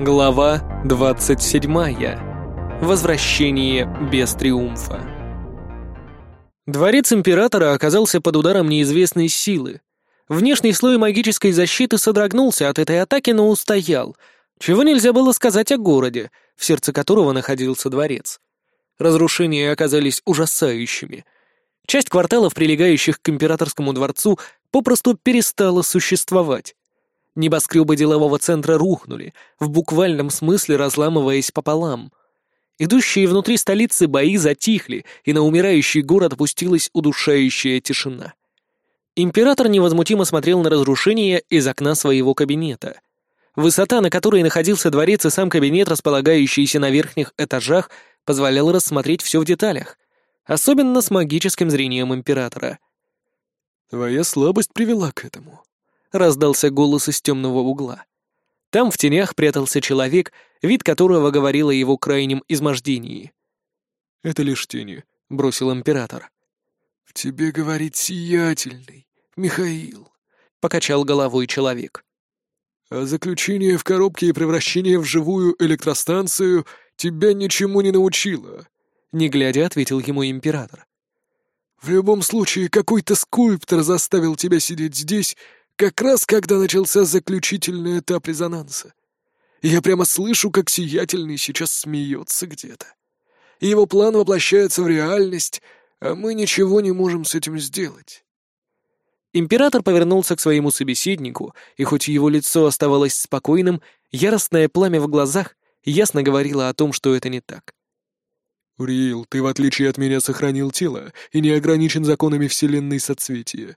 Глава 27. Возвращение без триумфа. Дворец императора оказался под ударом неизвестной силы. Внешний слой магической защиты содрогнулся от этой атаки, но устоял, чего нельзя было сказать о городе, в сердце которого находился дворец. Разрушения оказались ужасающими. Часть кварталов, прилегающих к императорскому дворцу, попросту перестала существовать. Небоскребы делового центра рухнули, в буквальном смысле разламываясь пополам. Идущие внутри столицы бои затихли, и на умирающий город опустилась удушающая тишина. Император невозмутимо смотрел на разрушения из окна своего кабинета. Высота, на которой находился дворец и сам кабинет, располагающийся на верхних этажах, позволяла рассмотреть все в деталях, особенно с магическим зрением императора. «Твоя слабость привела к этому», раздался голос из темного угла. Там в тенях прятался человек, вид которого говорил о его крайнем измождении. «Это лишь тени», — бросил император. «В тебе говорит сиятельный, Михаил», — покачал головой человек. «А заключение в коробке и превращение в живую электростанцию тебя ничему не научило», — не глядя ответил ему император. «В любом случае, какой-то скульптор заставил тебя сидеть здесь как раз когда начался заключительный этап резонанса. Я прямо слышу, как Сиятельный сейчас смеется где-то. Его план воплощается в реальность, а мы ничего не можем с этим сделать. Император повернулся к своему собеседнику, и хоть его лицо оставалось спокойным, яростное пламя в глазах ясно говорило о том, что это не так. «Уриил, ты, в отличие от меня, сохранил тело и не ограничен законами Вселенной Соцветия.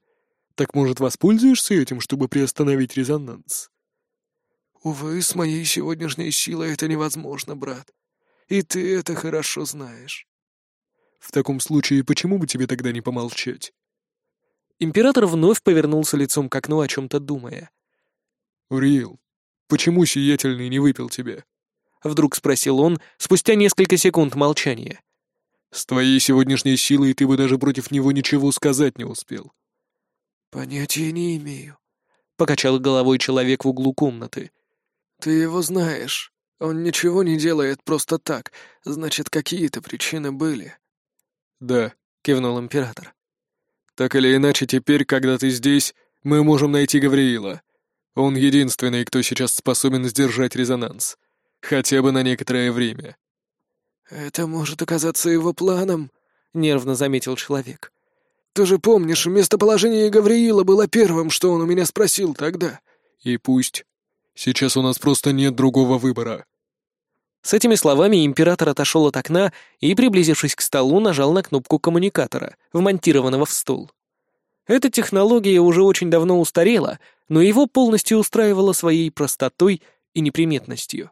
Так, может, воспользуешься этим, чтобы приостановить резонанс?» «Увы, с моей сегодняшней силой это невозможно, брат. И ты это хорошо знаешь». «В таком случае, почему бы тебе тогда не помолчать?» Император вновь повернулся лицом к окну, о чем-то думая. «Уриил, почему Сиятельный не выпил тебя?» Вдруг спросил он спустя несколько секунд молчания. «С твоей сегодняшней силой ты бы даже против него ничего сказать не успел. «Понятия не имею», — покачал головой человек в углу комнаты. «Ты его знаешь. Он ничего не делает просто так. Значит, какие-то причины были». «Да», — кивнул император. «Так или иначе, теперь, когда ты здесь, мы можем найти Гавриила. Он единственный, кто сейчас способен сдержать резонанс. Хотя бы на некоторое время». «Это может оказаться его планом», — нервно заметил человек. Ты же помнишь, местоположение Гавриила было первым, что он у меня спросил тогда. И пусть. Сейчас у нас просто нет другого выбора. С этими словами император отошел от окна и, приблизившись к столу, нажал на кнопку коммуникатора, вмонтированного в стол. Эта технология уже очень давно устарела, но его полностью устраивала своей простотой и неприметностью.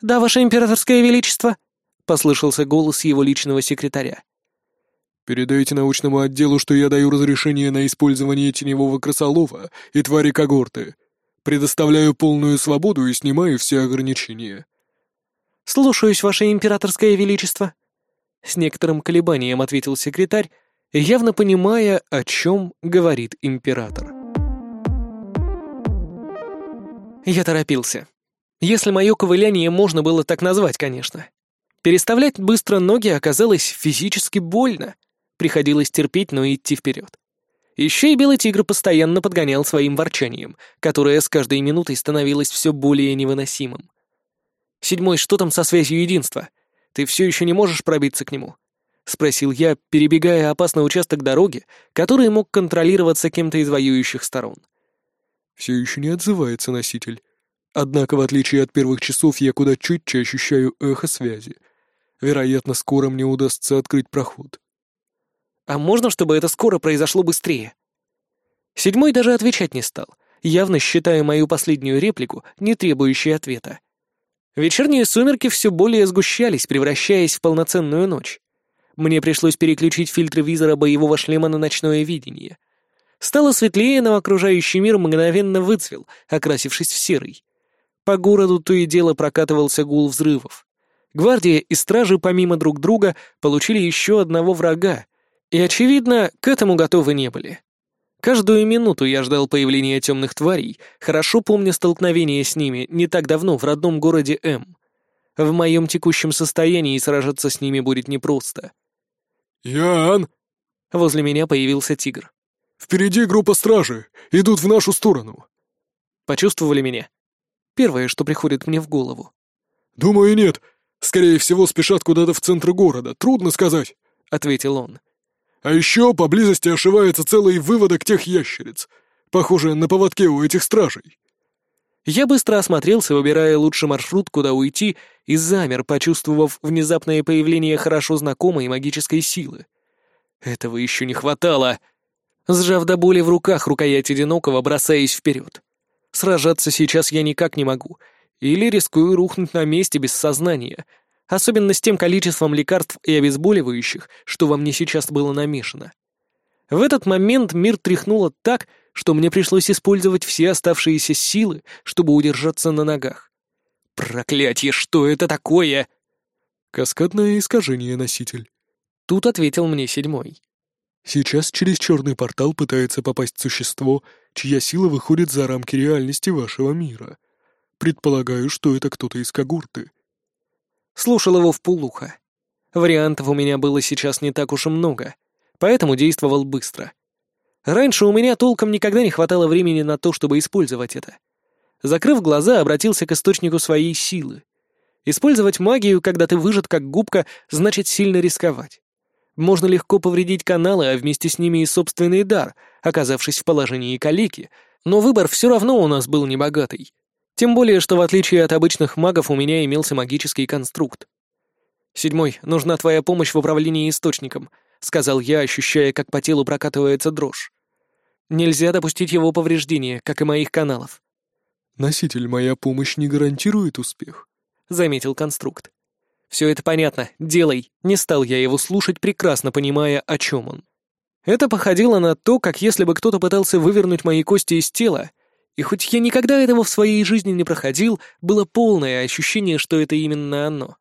«Да, ваше императорское величество», — послышался голос его личного секретаря. Передайте научному отделу, что я даю разрешение на использование теневого крысолова и твари когорты. Предоставляю полную свободу и снимаю все ограничения». «Слушаюсь, Ваше Императорское Величество», — с некоторым колебанием ответил секретарь, явно понимая, о чем говорит император. Я торопился. Если мое ковыляние можно было так назвать, конечно. Переставлять быстро ноги оказалось физически больно — Приходилось терпеть, но идти вперед. Еще и Белый Тигр постоянно подгонял своим ворчанием, которое с каждой минутой становилось все более невыносимым. «Седьмой, что там со связью единства? Ты все еще не можешь пробиться к нему?» — спросил я, перебегая опасный участок дороги, который мог контролироваться кем-то из воюющих сторон. «Все еще не отзывается носитель. Однако, в отличие от первых часов, я куда чутьче ощущаю эхо связи. Вероятно, скоро мне удастся открыть проход». А можно, чтобы это скоро произошло быстрее?» Седьмой даже отвечать не стал, явно считая мою последнюю реплику, не требующей ответа. Вечерние сумерки все более сгущались, превращаясь в полноценную ночь. Мне пришлось переключить фильтры визора боевого шлема на ночное видение. Стало светлее, но окружающий мир мгновенно выцвел, окрасившись в серый. По городу то и дело прокатывался гул взрывов. Гвардия и стражи, помимо друг друга, получили еще одного врага, и, очевидно, к этому готовы не были. Каждую минуту я ждал появления темных тварей, хорошо помня столкновение с ними не так давно в родном городе М. В моем текущем состоянии сражаться с ними будет непросто. «Ян!» Возле меня появился тигр. «Впереди группа стражи. Идут в нашу сторону». Почувствовали меня? Первое, что приходит мне в голову. «Думаю, нет. Скорее всего, спешат куда-то в центр города. Трудно сказать», — ответил он. «А еще поблизости ошивается целый выводок тех ящериц. Похоже на поводке у этих стражей». Я быстро осмотрелся, выбирая лучший маршрут, куда уйти, и замер, почувствовав внезапное появление хорошо знакомой магической силы. Этого еще не хватало. Сжав до боли в руках рукоять одинокого, бросаясь вперед. Сражаться сейчас я никак не могу. Или рискую рухнуть на месте без сознания. Особенно с тем количеством лекарств и обезболивающих, что во мне сейчас было намешано. В этот момент мир тряхнуло так, что мне пришлось использовать все оставшиеся силы, чтобы удержаться на ногах. Проклятье, что это такое? Каскадное искажение, носитель. Тут ответил мне седьмой. Сейчас через черный портал пытается попасть существо, чья сила выходит за рамки реальности вашего мира. Предполагаю, что это кто-то из когорты. Слушал его в полухо. Вариантов у меня было сейчас не так уж и много, поэтому действовал быстро. Раньше у меня толком никогда не хватало времени на то, чтобы использовать это. Закрыв глаза, обратился к источнику своей силы. Использовать магию, когда ты выжат как губка, значит сильно рисковать. Можно легко повредить каналы, а вместе с ними и собственный дар, оказавшись в положении калеки, но выбор все равно у нас был небогатый. Тем более, что в отличие от обычных магов у меня имелся магический конструкт. «Седьмой, нужна твоя помощь в управлении источником», — сказал я, ощущая, как по телу прокатывается дрожь. «Нельзя допустить его повреждения, как и моих каналов». «Носитель, моя помощь не гарантирует успех», — заметил конструкт. «Все это понятно, делай». Не стал я его слушать, прекрасно понимая, о чем он. Это походило на то, как если бы кто-то пытался вывернуть мои кости из тела, и хоть я никогда этого в своей жизни не проходил, было полное ощущение, что это именно оно.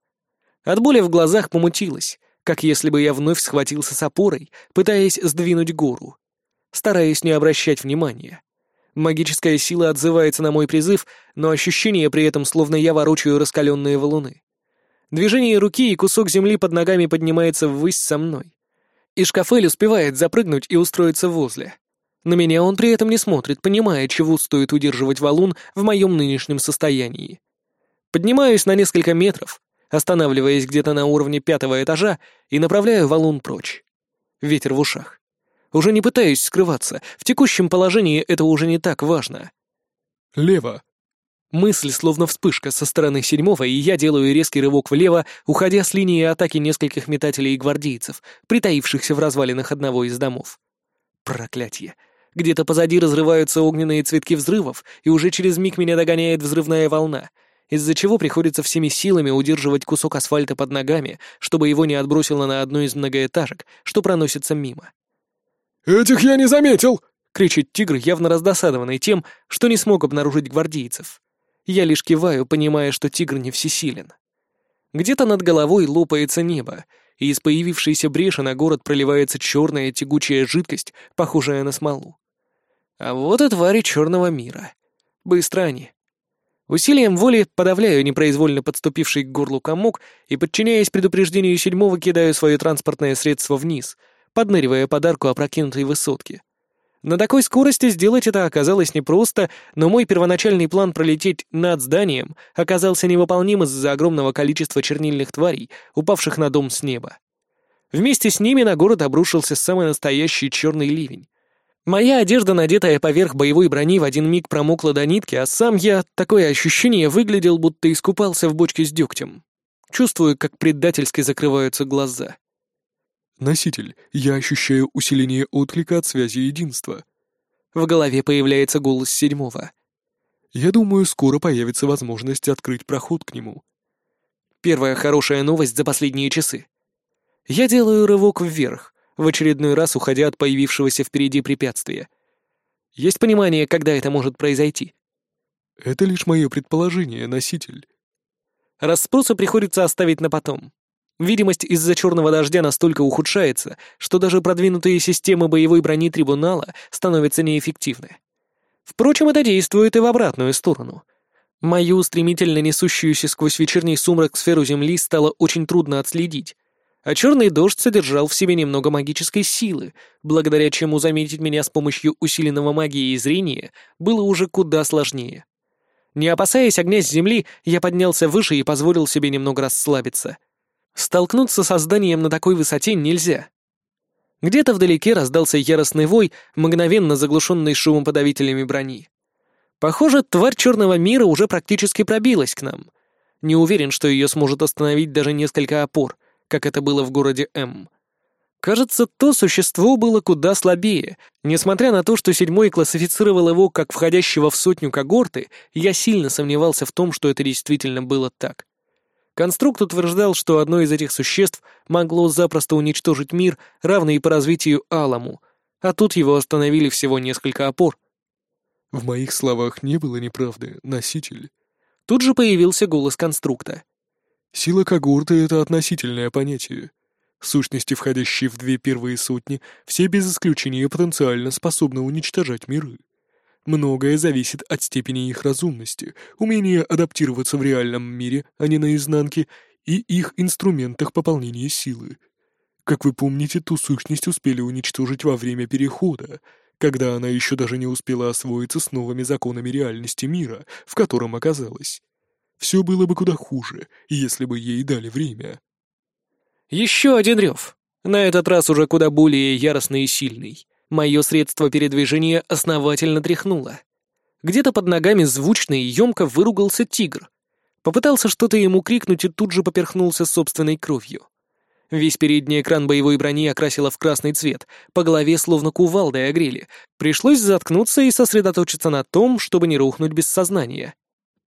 От боли в глазах помутилось, как если бы я вновь схватился с опорой, пытаясь сдвинуть гору. Стараясь не обращать внимания. Магическая сила отзывается на мой призыв, но ощущение при этом, словно я ворочаю раскаленные валуны. Движение руки и кусок земли под ногами поднимается ввысь со мной. И шкафель успевает запрыгнуть и устроиться возле. На меня он при этом не смотрит, понимая, чего стоит удерживать валун в моем нынешнем состоянии. Поднимаюсь на несколько метров, останавливаясь где-то на уровне пятого этажа и направляю валун прочь. Ветер в ушах. Уже не пытаюсь скрываться, в текущем положении это уже не так важно. «Лево», Мысль словно вспышка со стороны седьмого, и я делаю резкий рывок влево, уходя с линии атаки нескольких метателей и гвардейцев, притаившихся в развалинах одного из домов. Проклятье. Где-то позади разрываются огненные цветки взрывов, и уже через миг меня догоняет взрывная волна, из-за чего приходится всеми силами удерживать кусок асфальта под ногами, чтобы его не отбросило на одну из многоэтажек, что проносится мимо. «Этих я не заметил!» — кричит тигр, явно раздосадованный тем, что не смог обнаружить гвардейцев. Я лишь киваю, понимая, что тигр не всесилен. Где-то над головой лопается небо, и из появившейся бреши на город проливается черная тягучая жидкость, похожая на смолу. А вот и твари черного мира. Быстро они. Усилием воли подавляю непроизвольно подступивший к горлу комок и, подчиняясь предупреждению седьмого, кидаю свое транспортное средство вниз, подныривая подарку опрокинутой высотки. На такой скорости сделать это оказалось непросто, но мой первоначальный план пролететь над зданием оказался невыполним из-за огромного количества чернильных тварей, упавших на дом с неба. Вместе с ними на город обрушился самый настоящий черный ливень. Моя одежда, надетая поверх боевой брони, в один миг промокла до нитки, а сам я, такое ощущение, выглядел, будто искупался в бочке с дегтем. Чувствую, как предательски закрываются глаза. «Носитель, я ощущаю усиление отклика от связи единства». В голове появляется голос седьмого. «Я думаю, скоро появится возможность открыть проход к нему». Первая хорошая новость за последние часы. Я делаю рывок вверх, в очередной раз уходя от появившегося впереди препятствия. Есть понимание, когда это может произойти? Это лишь мое предположение, носитель. Расспросы приходится оставить на потом. Видимость из-за черного дождя настолько ухудшается, что даже продвинутые системы боевой брони трибунала становятся неэффективны. Впрочем, это действует и в обратную сторону. Мою стремительно несущуюся сквозь вечерний сумрак сферу Земли стало очень трудно отследить, а черный дождь содержал в себе немного магической силы, благодаря чему заметить меня с помощью усиленного магии и зрения было уже куда сложнее. Не опасаясь огня с земли, я поднялся выше и позволил себе немного расслабиться. Столкнуться со зданием на такой высоте нельзя. Где-то вдалеке раздался яростный вой, мгновенно заглушенный шумоподавителями брони. Похоже, тварь черного мира уже практически пробилась к нам. Не уверен, что ее сможет остановить даже несколько опор, как это было в городе М. Кажется, то существо было куда слабее. Несмотря на то, что седьмой классифицировал его как входящего в сотню когорты, я сильно сомневался в том, что это действительно было так. Конструкт утверждал, что одно из этих существ могло запросто уничтожить мир, равный по развитию Аламу, а тут его остановили всего несколько опор. «В моих словах не было неправды, носитель». Тут же появился голос конструкта. «Сила когорты — это относительное понятие. Сущности, входящие в две первые сотни, все без исключения потенциально способны уничтожать миры. Многое зависит от степени их разумности, умения адаптироваться в реальном мире, а не наизнанке, и их инструментах пополнения силы. Как вы помните, ту сущность успели уничтожить во время Перехода, когда она еще даже не успела освоиться с новыми законами реальности мира, в котором оказалась. Все было бы куда хуже, если бы ей дали время. Еще один рев. На этот раз уже куда более яростный и сильный. Мое средство передвижения основательно тряхнуло. Где-то под ногами звучно и емко выругался тигр. Попытался что-то ему крикнуть и тут же поперхнулся собственной кровью. Весь передний экран боевой брони окрасило в красный цвет, по голове словно кувалдой огрели. Пришлось заткнуться и сосредоточиться на том, чтобы не рухнуть без сознания.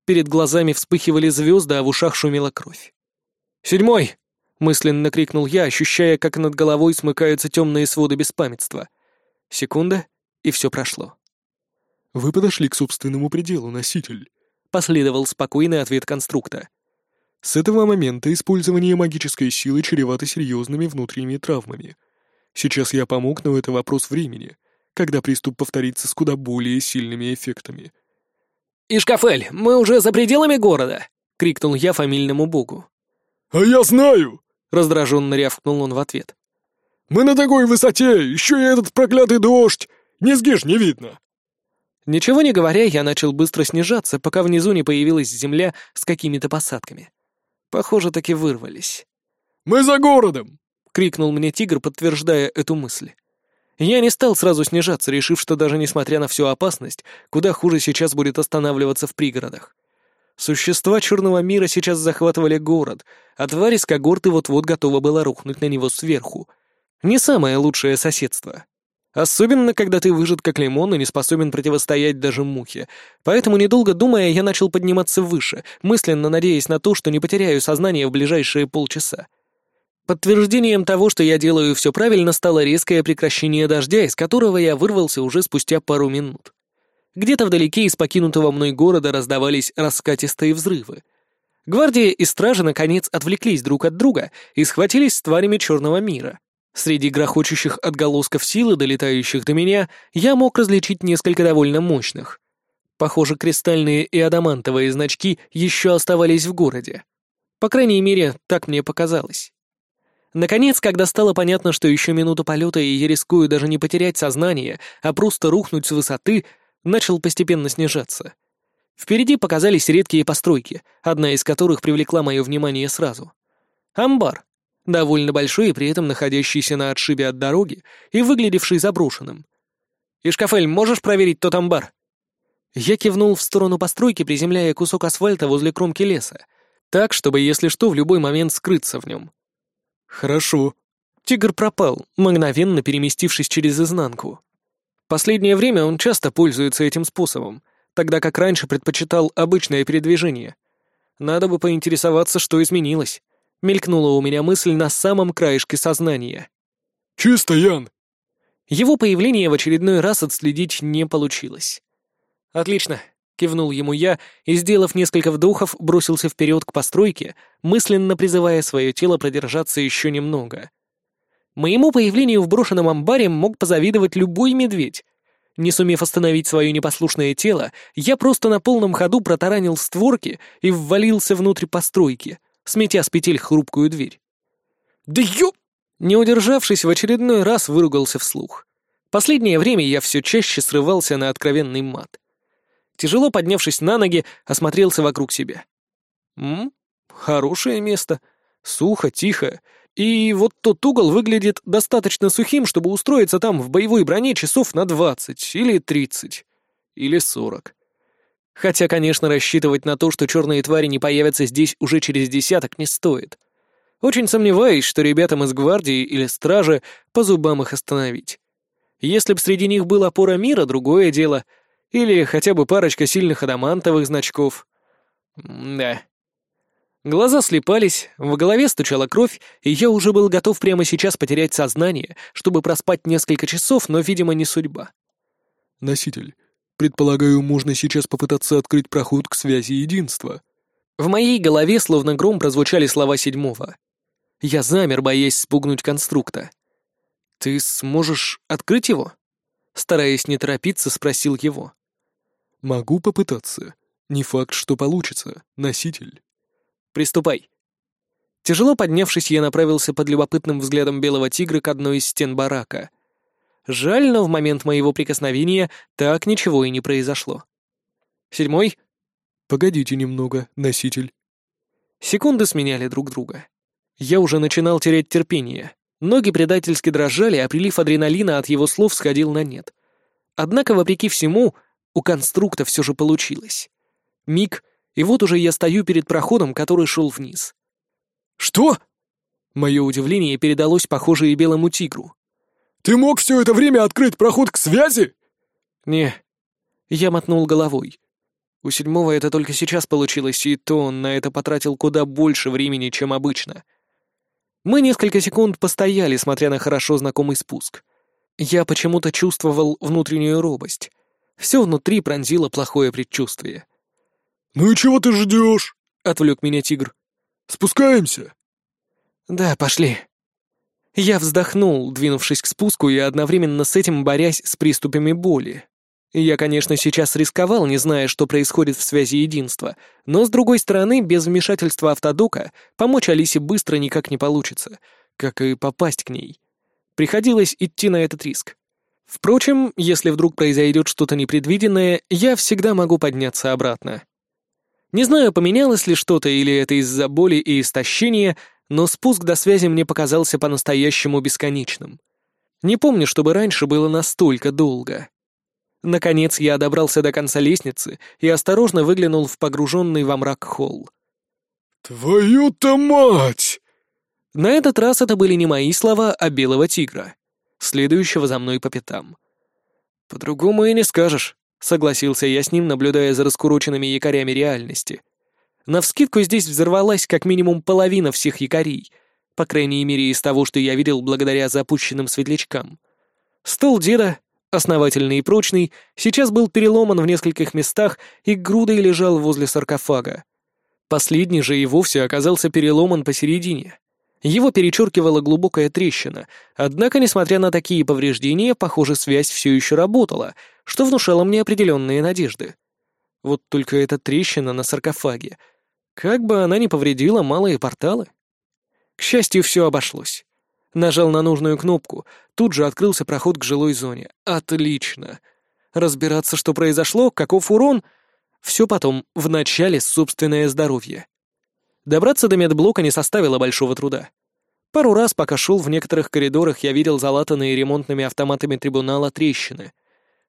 Перед глазами вспыхивали звезды, а в ушах шумела кровь. «Седьмой!» мысленно крикнул я, ощущая, как над головой смыкаются темные своды беспамятства. Секунда, и все прошло. «Вы подошли к собственному пределу, носитель», — последовал спокойный ответ конструкта. «С этого момента использование магической силы чревато серьезными внутренними травмами. Сейчас я помог, но это вопрос времени, когда приступ повторится с куда более сильными эффектами». «Ишкафель, мы уже за пределами города!» — крикнул я фамильному богу. «А я знаю!» Раздраженно рявкнул он в ответ. «Мы на такой высоте! Еще и этот проклятый дождь! Низги ж не видно!» Ничего не говоря, я начал быстро снижаться, пока внизу не появилась земля с какими-то посадками. Похоже, таки вырвались. «Мы за городом!» — крикнул мне тигр, подтверждая эту мысль. Я не стал сразу снижаться, решив, что даже несмотря на всю опасность, куда хуже сейчас будет останавливаться в пригородах. Существа черного мира сейчас захватывали город, а тварь из когорты вот-вот готова была рухнуть на него сверху. Не самое лучшее соседство. Особенно, когда ты выжат как лимон и не способен противостоять даже мухе. Поэтому, недолго думая, я начал подниматься выше, мысленно надеясь на то, что не потеряю сознание в ближайшие полчаса. Подтверждением того, что я делаю все правильно, стало резкое прекращение дождя, из которого я вырвался уже спустя пару минут. Где-то вдалеке из покинутого мной города раздавались раскатистые взрывы. Гвардия и стражи, наконец, отвлеклись друг от друга и схватились с тварями черного мира. Среди грохочущих отголосков силы, долетающих до меня, я мог различить несколько довольно мощных. Похоже, кристальные и адамантовые значки еще оставались в городе. По крайней мере, так мне показалось. Наконец, когда стало понятно, что еще минуту полета и я рискую даже не потерять сознание, а просто рухнуть с высоты, начал постепенно снижаться. Впереди показались редкие постройки, одна из которых привлекла мое внимание сразу. Амбар. Довольно большой и при этом находящийся на отшибе от дороги и выглядевший заброшенным. «Ишкафель, можешь проверить тот амбар?» Я кивнул в сторону постройки, приземляя кусок асфальта возле кромки леса, так, чтобы, если что, в любой момент скрыться в нем. «Хорошо». Тигр пропал, мгновенно переместившись через изнанку. Последнее время он часто пользуется этим способом, тогда как раньше предпочитал обычное передвижение. Надо бы поинтересоваться, что изменилось. Мелькнула у меня мысль на самом краешке сознания. «Чисто, Ян!» Его появление в очередной раз отследить не получилось. «Отлично. — кивнул ему я и, сделав несколько вдохов, бросился вперед к постройке, мысленно призывая свое тело продержаться еще немного. Моему появлению в брошенном амбаре мог позавидовать любой медведь. Не сумев остановить свое непослушное тело, я просто на полном ходу протаранил створки и ввалился внутрь постройки, сметя с петель хрупкую дверь. «Да ё...» Не удержавшись, в очередной раз выругался вслух. Последнее время я все чаще срывался на откровенный мат. Тяжело поднявшись на ноги, осмотрелся вокруг себя. М? Хорошее место. Сухо, тихо, и вот тот угол выглядит достаточно сухим, чтобы устроиться там в боевой броне часов на двадцать или тридцать или сорок. Хотя, конечно, рассчитывать на то, что черные твари не появятся здесь уже через десяток, не стоит. Очень сомневаюсь, что ребятам из гвардии или стражи по зубам их остановить. Если б среди них был опора мира, другое дело. Или хотя бы парочка сильных адамантовых значков. М да. Глаза слепались, в голове стучала кровь, и я уже был готов прямо сейчас потерять сознание, чтобы проспать несколько часов, но, видимо, не судьба. «Носитель, предполагаю, можно сейчас попытаться открыть проход к связи единства». В моей голове словно гром прозвучали слова седьмого. Я замер, боясь спугнуть конструкта. «Ты сможешь открыть его?» Стараясь не торопиться, спросил его. «Могу попытаться. Не факт, что получится, носитель». Приступай». Тяжело поднявшись, я направился под любопытным взглядом белого тигра к одной из стен барака. Жаль, но в момент моего прикосновения так ничего и не произошло. Седьмой. «Погодите немного, носитель». Секунды сменяли друг друга. Я уже начинал терять терпение. Ноги предательски дрожали, а прилив адреналина от его слов сходил на нет. Однако, вопреки всему, у конструкта все же получилось. Миг, и вот уже я стою перед проходом, который шел вниз. «Что?» Мое удивление передалось, похоже, и белому тигру. «Ты мог все это время открыть проход к связи?» «Не». Я мотнул головой. У седьмого это только сейчас получилось, и то он на это потратил куда больше времени, чем обычно. Мы несколько секунд постояли, смотря на хорошо знакомый спуск. Я почему-то чувствовал внутреннюю робость. Все внутри пронзило плохое предчувствие. «Ну и чего ты ждешь?» — отвлек меня тигр. «Спускаемся?» «Да, пошли». Я вздохнул, двинувшись к спуску и одновременно с этим борясь с приступами боли. Я, конечно, сейчас рисковал, не зная, что происходит в связи единства, но, с другой стороны, без вмешательства автодока помочь Алисе быстро никак не получится, как и попасть к ней. Приходилось идти на этот риск. Впрочем, если вдруг произойдет что-то непредвиденное, я всегда могу подняться обратно. Не знаю, поменялось ли что-то или это из-за боли и истощения, но спуск до связи мне показался по-настоящему бесконечным. Не помню, чтобы раньше было настолько долго. Наконец я добрался до конца лестницы и осторожно выглянул в погруженный во мрак холл. «Твою-то мать!» На этот раз это были не мои слова, а белого тигра, следующего за мной по пятам. По-другому и не скажешь. Согласился я с ним, наблюдая за раскуроченными якорями реальности. Навскидку здесь взорвалась как минимум половина всех якорей, по крайней мере из того, что я видел благодаря запущенным светлячкам. Стол деда, основательный и прочный, сейчас был переломан в нескольких местах и грудой лежал возле саркофага. Последний же и вовсе оказался переломан посередине. Его перечеркивала глубокая трещина, однако, несмотря на такие повреждения, похоже, связь все еще работала, что внушало мне определенные надежды. Вот только эта трещина на саркофаге. Как бы она ни повредила малые порталы. К счастью, все обошлось. Нажал на нужную кнопку, тут же открылся проход к жилой зоне. Отлично. Разбираться, что произошло, каков урон, все потом, в начале собственное здоровье. Добраться до медблока не составило большого труда. Пару раз, пока шел в некоторых коридорах, я видел залатанные ремонтными автоматами трибунала трещины.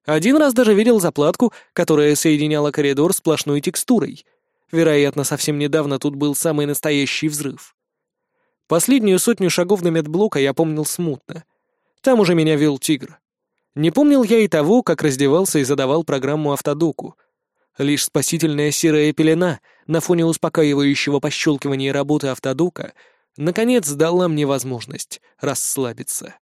Один раз даже видел заплатку, которая соединяла коридор сплошной текстурой. Вероятно, совсем недавно тут был самый настоящий взрыв. Последнюю сотню шагов до медблока я помнил смутно. Там уже меня вел тигр. Не помнил я и того, как раздевался и задавал программу автодоку. Лишь спасительная серая пелена на фоне успокаивающего пощелкивания работы автодока наконец дала мне возможность расслабиться.